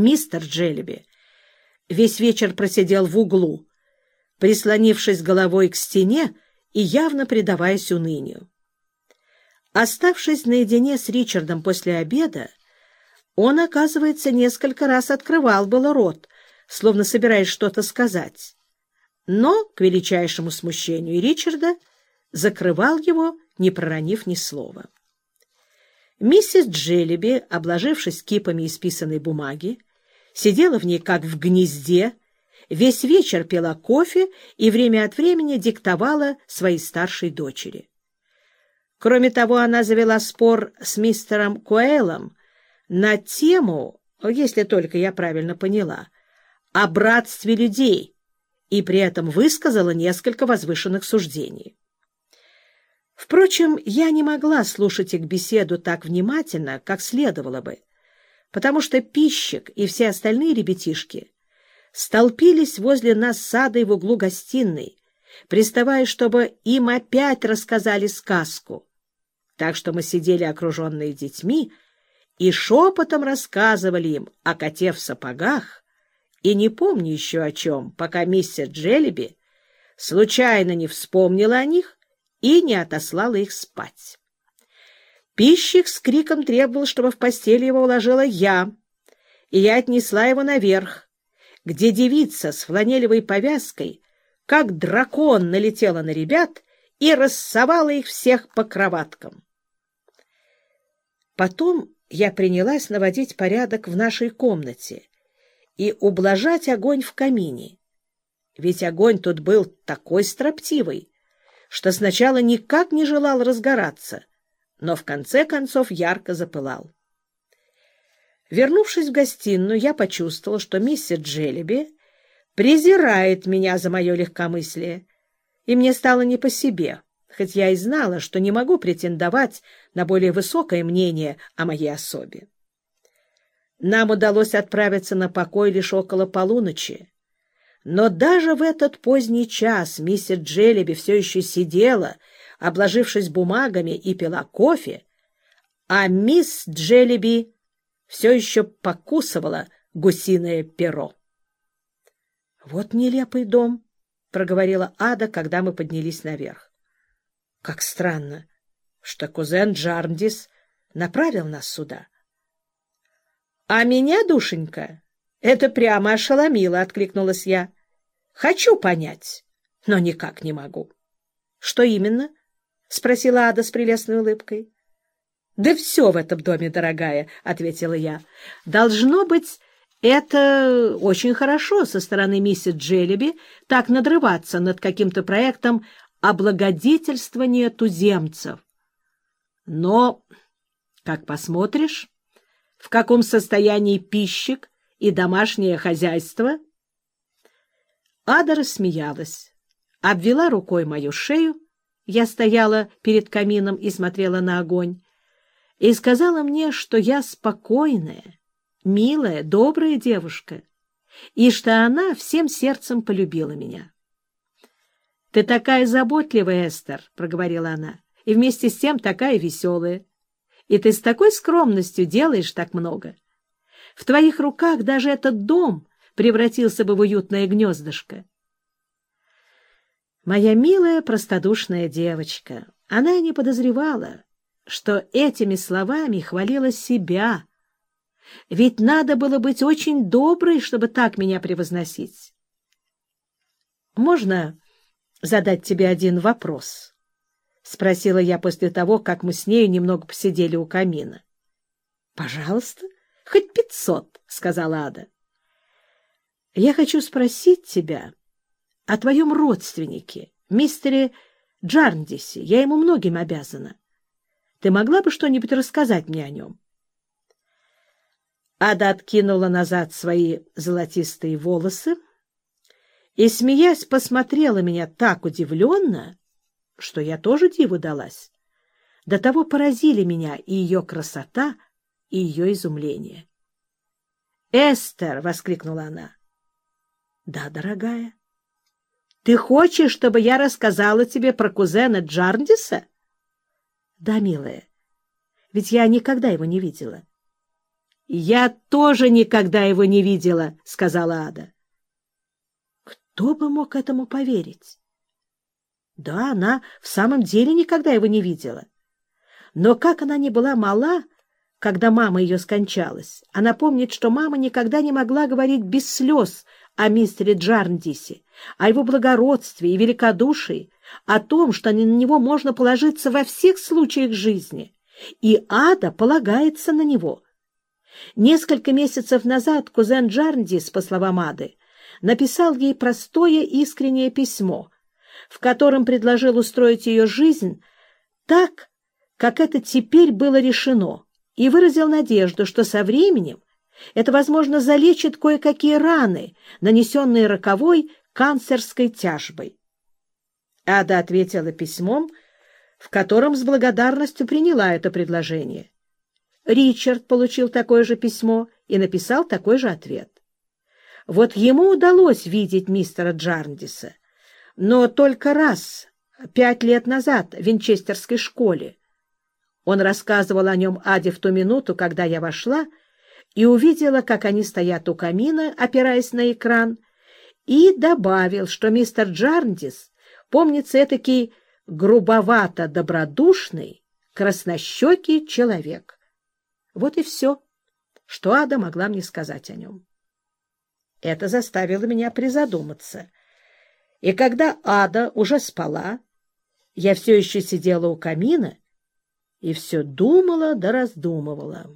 Мистер Джеллиби весь вечер просидел в углу, прислонившись головой к стене и явно предаваясь унынию. Оставшись наедине с Ричардом после обеда, он, оказывается, несколько раз открывал было рот, словно собираясь что-то сказать. Но, к величайшему смущению Ричарда, закрывал его, не проронив ни слова. Миссис Джеллиби, обложившись кипами исписанной бумаги, сидела в ней как в гнезде, весь вечер пила кофе и время от времени диктовала своей старшей дочери. Кроме того, она завела спор с мистером Куэллом на тему, если только я правильно поняла, о братстве людей и при этом высказала несколько возвышенных суждений. Впрочем, я не могла слушать их беседу так внимательно, как следовало бы, потому что пищик и все остальные ребятишки столпились возле нас садой в углу гостиной, приставая, чтобы им опять рассказали сказку. Так что мы сидели окруженные детьми и шепотом рассказывали им о коте в сапогах, и не помню еще о чем, пока миссис Джеллиби случайно не вспомнила о них и не отослала их спать. Пищик с криком требовал, чтобы в постель его уложила я, и я отнесла его наверх, где девица с фланелевой повязкой, как дракон, налетела на ребят и рассовала их всех по кроваткам. Потом я принялась наводить порядок в нашей комнате и ублажать огонь в камине. Ведь огонь тут был такой строптивый, что сначала никак не желал разгораться, но в конце концов ярко запылал. Вернувшись в гостиную, я почувствовала, что миссис Джеллиби презирает меня за мое легкомыслие, и мне стало не по себе, хоть я и знала, что не могу претендовать на более высокое мнение о моей особе. Нам удалось отправиться на покой лишь около полуночи, но даже в этот поздний час миссис Джеллиби все еще сидела, обложившись бумагами, и пила кофе, а мисс Джеллиби все еще покусывала гусиное перо. — Вот нелепый дом, — проговорила Ада, когда мы поднялись наверх. — Как странно, что кузен Джарндис направил нас сюда. — А меня, душенька, это прямо ошеломило, — откликнулась я. — Хочу понять, но никак не могу. — Что именно? — спросила Ада с прелестной улыбкой. — Да все в этом доме, дорогая, — ответила я. — Должно быть, это очень хорошо со стороны миссис Джеллиби так надрываться над каким-то проектом облагодетельствования туземцев. Но, как посмотришь, в каком состоянии пищик и домашнее хозяйство? Ада рассмеялась, обвела рукой мою шею, я стояла перед камином и смотрела на огонь, и сказала мне, что я спокойная, милая, добрая девушка, и что она всем сердцем полюбила меня. — Ты такая заботливая, Эстер, — проговорила она, — и вместе с тем такая веселая. И ты с такой скромностью делаешь так много. В твоих руках даже этот дом превратился бы в уютное гнездышко. Моя милая простодушная девочка, она не подозревала, что этими словами хвалила себя. Ведь надо было быть очень доброй, чтобы так меня превозносить. «Можно задать тебе один вопрос?» — спросила я после того, как мы с нею немного посидели у камина. — Пожалуйста, хоть пятьсот, — сказала Ада. — Я хочу спросить тебя о твоем родственнике, мистере Джарндисе. Я ему многим обязана. Ты могла бы что-нибудь рассказать мне о нем? Ада откинула назад свои золотистые волосы и, смеясь, посмотрела меня так удивленно, что я тоже диву далась. До того поразили меня и ее красота, и ее изумление. «Эстер!» — воскликнула она. «Да, дорогая. Ты хочешь, чтобы я рассказала тебе про кузена Джарндиса?» «Да, милая. Ведь я никогда его не видела. «Я тоже никогда его не видела», — сказала Ада. Кто бы мог этому поверить? Да, она в самом деле никогда его не видела. Но как она не была мала, когда мама ее скончалась, она помнит, что мама никогда не могла говорить без слез о мистере Джарндисе, о его благородстве и великодушии, о том, что на него можно положиться во всех случаях жизни, и ада полагается на него. Несколько месяцев назад кузен Джарндис, по словам ады, написал ей простое искреннее письмо, в котором предложил устроить ее жизнь так, как это теперь было решено, и выразил надежду, что со временем это, возможно, залечит кое-какие раны, нанесенные роковой канцерской тяжбой. Ада ответила письмом, в котором с благодарностью приняла это предложение. Ричард получил такое же письмо и написал такой же ответ. Вот ему удалось видеть мистера Джарндиса, но только раз, пять лет назад, в Винчестерской школе. Он рассказывал о нем Аде в ту минуту, когда я вошла, и увидела, как они стоят у камина, опираясь на экран, и добавил, что мистер Джарндис, помнится, этакий грубовато-добродушный, краснощекий человек. Вот и все, что Ада могла мне сказать о нем. Это заставило меня призадуматься. И когда Ада уже спала, я все еще сидела у камина и все думала да раздумывала.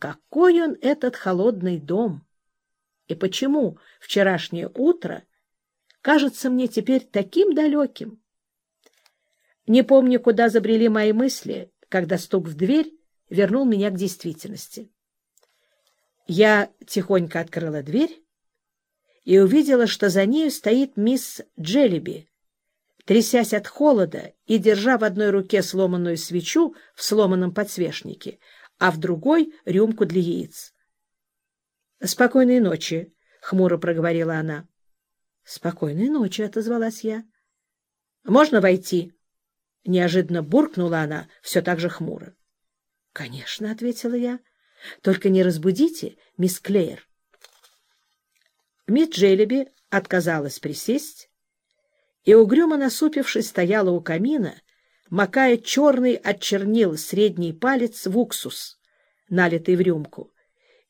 Какой он этот холодный дом! И почему вчерашнее утро кажется мне теперь таким далеким? Не помню, куда забрели мои мысли, когда стук в дверь вернул меня к действительности. Я тихонько открыла дверь и увидела, что за нею стоит мисс Джеллиби, трясясь от холода и держа в одной руке сломанную свечу в сломанном подсвечнике, а в другой — рюмку для яиц. — Спокойной ночи, — хмуро проговорила она. — Спокойной ночи, — отозвалась я. — Можно войти? — неожиданно буркнула она, все так же хмуро. — Конечно, — ответила я. — Только не разбудите, мисс Клеер. Мисс Джеллиби отказалась присесть и, угрюмо насупившись, стояла у камина, макая черный от чернил средний палец в уксус, налитый в рюмку,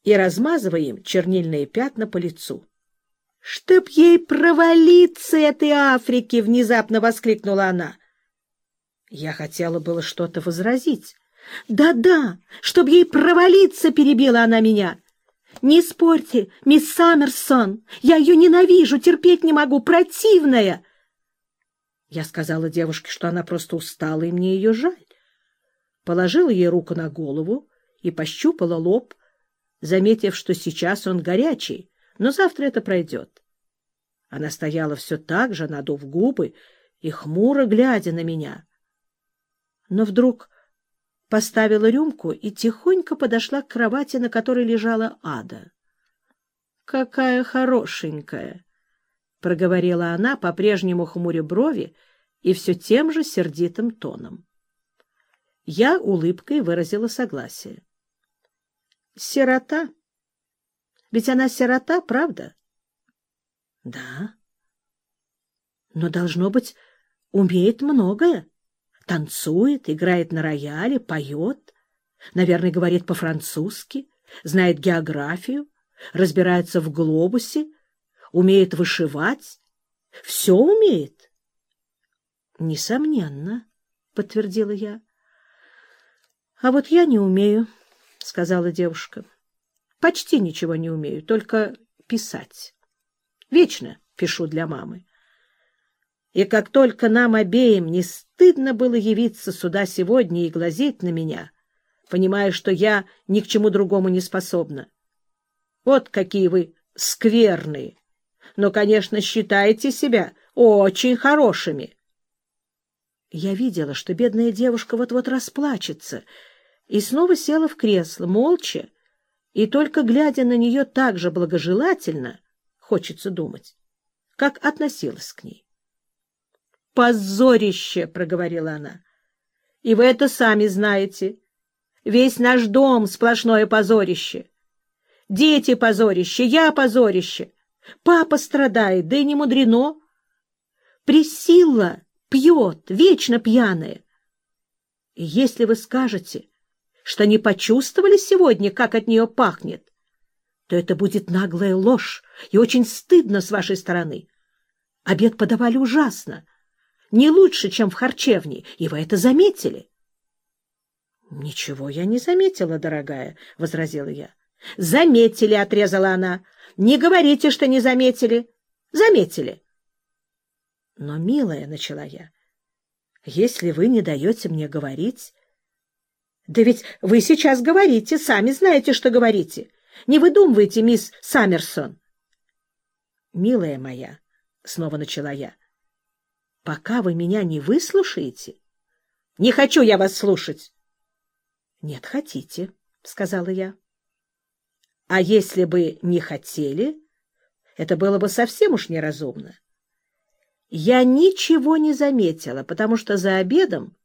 и размазывая им чернильные пятна по лицу. — Чтоб ей провалиться этой Африки! — внезапно воскликнула она. Я хотела было что-то возразить. «Да — чтоб ей провалиться! — перебила она меня. «Не спорьте, мисс Саммерсон! Я ее ненавижу, терпеть не могу, противная!» Я сказала девушке, что она просто устала, и мне ее жаль. Положила ей руку на голову и пощупала лоб, заметив, что сейчас он горячий, но завтра это пройдет. Она стояла все так же, надув губы и хмуро глядя на меня. Но вдруг поставила рюмку и тихонько подошла к кровати, на которой лежала ада. — Какая хорошенькая! — проговорила она, по-прежнему хмуря брови и все тем же сердитым тоном. Я улыбкой выразила согласие. — Сирота? Ведь она сирота, правда? — Да. — Но, должно быть, умеет многое танцует, играет на рояле, поет, наверное, говорит по-французски, знает географию, разбирается в глобусе, умеет вышивать. Все умеет. — Несомненно, — подтвердила я. — А вот я не умею, — сказала девушка. — Почти ничего не умею, только писать. Вечно пишу для мамы. И как только нам обеим не стыдно было явиться сюда сегодня и глазеть на меня, понимая, что я ни к чему другому не способна. Вот какие вы скверные! Но, конечно, считаете себя очень хорошими. Я видела, что бедная девушка вот-вот расплачется, и снова села в кресло, молча, и только глядя на нее так же благожелательно, хочется думать, как относилась к ней позорище, — проговорила она. — И вы это сами знаете. Весь наш дом — сплошное позорище. Дети позорище, я позорище. Папа страдает, да и не мудрено. Присила пьет, вечно пьяная. И если вы скажете, что не почувствовали сегодня, как от нее пахнет, то это будет наглая ложь и очень стыдно с вашей стороны. Обед подавали ужасно, не лучше, чем в харчевне, и вы это заметили. — Ничего я не заметила, дорогая, — возразила я. — Заметили, — отрезала она. — Не говорите, что не заметили. Заметили. — Но, милая, — начала я, — если вы не даете мне говорить... — Да ведь вы сейчас говорите, сами знаете, что говорите. Не выдумывайте, мисс Саммерсон. — Милая моя, — снова начала я, — пока вы меня не выслушаете... — Не хочу я вас слушать. — Нет, хотите, — сказала я. — А если бы не хотели, это было бы совсем уж неразумно. Я ничего не заметила, потому что за обедом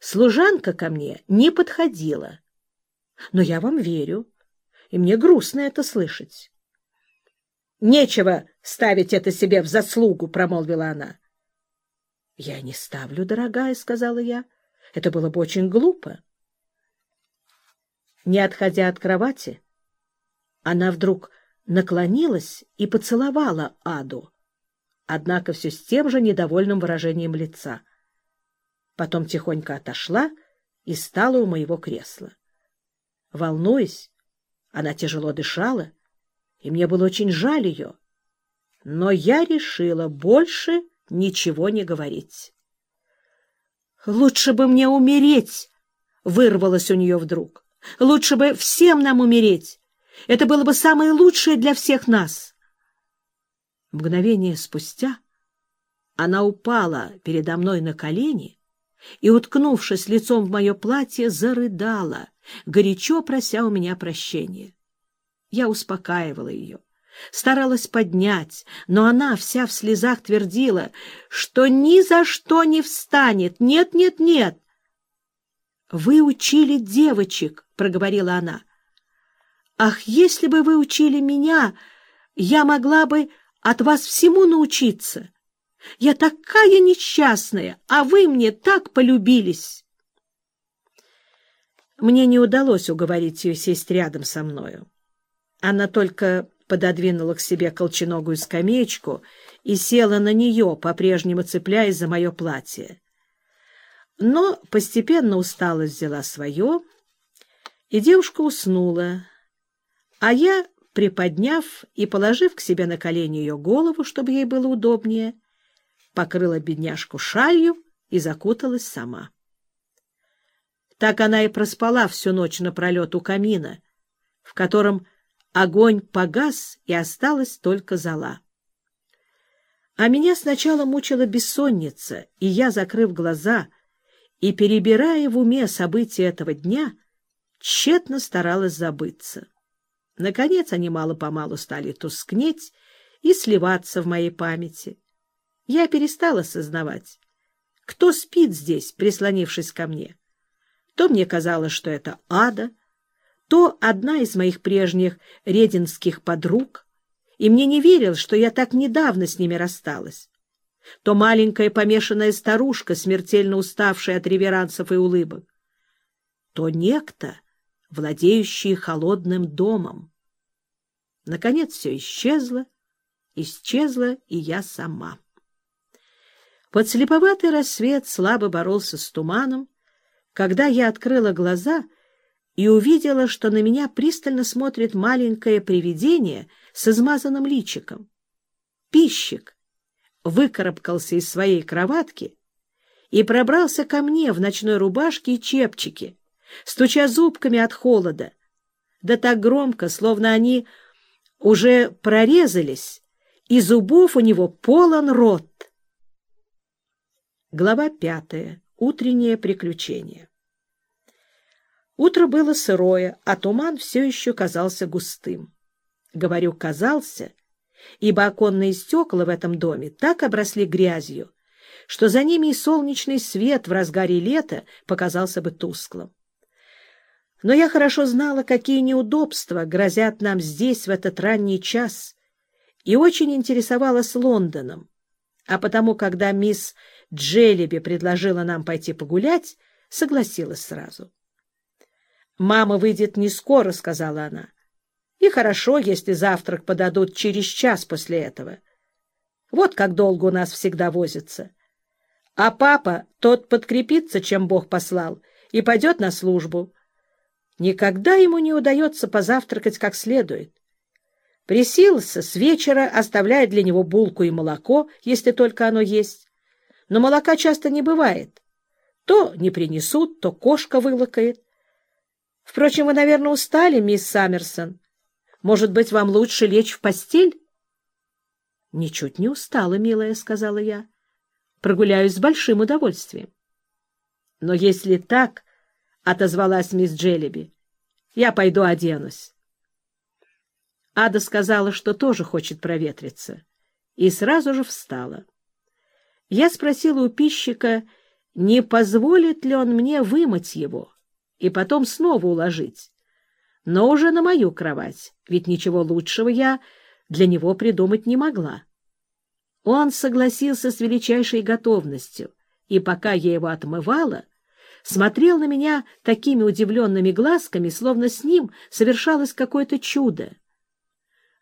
служанка ко мне не подходила. Но я вам верю, и мне грустно это слышать. — Нечего ставить это себе в заслугу, — промолвила она. — Я не ставлю, дорогая, — сказала я. Это было бы очень глупо. Не отходя от кровати, она вдруг наклонилась и поцеловала Аду, однако все с тем же недовольным выражением лица. Потом тихонько отошла и стала у моего кресла. Волнуясь, она тяжело дышала, и мне было очень жаль ее. Но я решила больше ничего не говорить. «Лучше бы мне умереть!» — вырвалось у нее вдруг. Лучше бы всем нам умереть. Это было бы самое лучшее для всех нас. Мгновение спустя она упала передо мной на колени и, уткнувшись лицом в мое платье, зарыдала, горячо прося у меня прощения. Я успокаивала ее, старалась поднять, но она вся в слезах твердила, что ни за что не встанет. Нет, нет, нет. Вы учили девочек, — проговорила она. «Ах, если бы вы учили меня, я могла бы от вас всему научиться. Я такая несчастная, а вы мне так полюбились!» Мне не удалось уговорить ее сесть рядом со мною. Она только пододвинула к себе колченогую скамеечку и села на нее, по-прежнему цепляясь за мое платье. Но постепенно усталость взяла свое, и девушка уснула, а я, приподняв и положив к себе на колени ее голову, чтобы ей было удобнее, покрыла бедняжку шалью и закуталась сама. Так она и проспала всю ночь напролет у камина, в котором огонь погас и осталась только зола. А меня сначала мучила бессонница, и я, закрыв глаза и перебирая в уме события этого дня, тщетно старалась забыться. Наконец они мало-помалу стали тускнеть и сливаться в моей памяти. Я перестала сознавать, кто спит здесь, прислонившись ко мне. То мне казалось, что это ада, то одна из моих прежних рединских подруг, и мне не верилось, что я так недавно с ними рассталась. То маленькая помешанная старушка, смертельно уставшая от реверансов и улыбок, то некто, владеющие холодным домом. Наконец все исчезло, исчезла и я сама. Подслеповатый рассвет слабо боролся с туманом, когда я открыла глаза и увидела, что на меня пристально смотрит маленькое привидение с измазанным личиком. Пищик выкарабкался из своей кроватки и пробрался ко мне в ночной рубашке и чепчике, стуча зубками от холода, да так громко, словно они уже прорезались, и зубов у него полон рот. Глава пятая. Утреннее приключение. Утро было сырое, а туман все еще казался густым. Говорю «казался», ибо оконные стекла в этом доме так обросли грязью, что за ними и солнечный свет в разгаре лета показался бы тусклым. Но я хорошо знала, какие неудобства грозят нам здесь в этот ранний час, и очень интересовалась Лондоном. А потому, когда мисс Джеллиби предложила нам пойти погулять, согласилась сразу. «Мама выйдет не скоро», — сказала она. «И хорошо, если завтрак подадут через час после этого. Вот как долго у нас всегда возится. А папа, тот подкрепится, чем Бог послал, и пойдет на службу. Никогда ему не удается позавтракать как следует. Присился с вечера, оставляет для него булку и молоко, если только оно есть. Но молока часто не бывает. То не принесут, то кошка вылакает. Впрочем, вы, наверное, устали, мисс Саммерсон. Может быть, вам лучше лечь в постель? — Ничуть не устала, милая, — сказала я. — Прогуляюсь с большим удовольствием. — Но если так, — отозвалась мисс Джеллиби. — Я пойду оденусь. Ада сказала, что тоже хочет проветриться, и сразу же встала. Я спросила у пищика, не позволит ли он мне вымыть его и потом снова уложить, но уже на мою кровать, ведь ничего лучшего я для него придумать не могла. Он согласился с величайшей готовностью, и пока я его отмывала, смотрел на меня такими удивленными глазками, словно с ним совершалось какое-то чудо.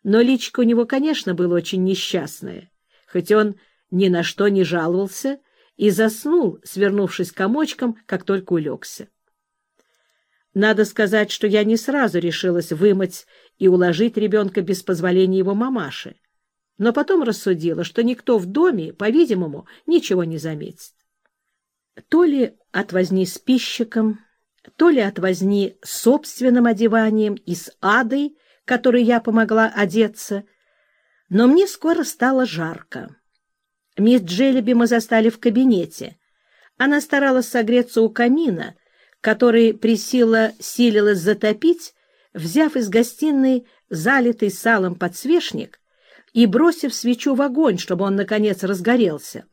Но личико у него, конечно, было очень несчастное, хоть он ни на что не жаловался и заснул, свернувшись комочком, как только улегся. Надо сказать, что я не сразу решилась вымыть и уложить ребенка без позволения его мамаши, но потом рассудила, что никто в доме, по-видимому, ничего не заметит. То ли от возни с пищиком, то ли от возни с собственным одеванием и с адой, которой я помогла одеться, но мне скоро стало жарко. Мисс Джеллиби мы застали в кабинете. Она старалась согреться у камина, который Присила силилась затопить, взяв из гостиной залитый салом подсвечник и бросив свечу в огонь, чтобы он, наконец, разгорелся.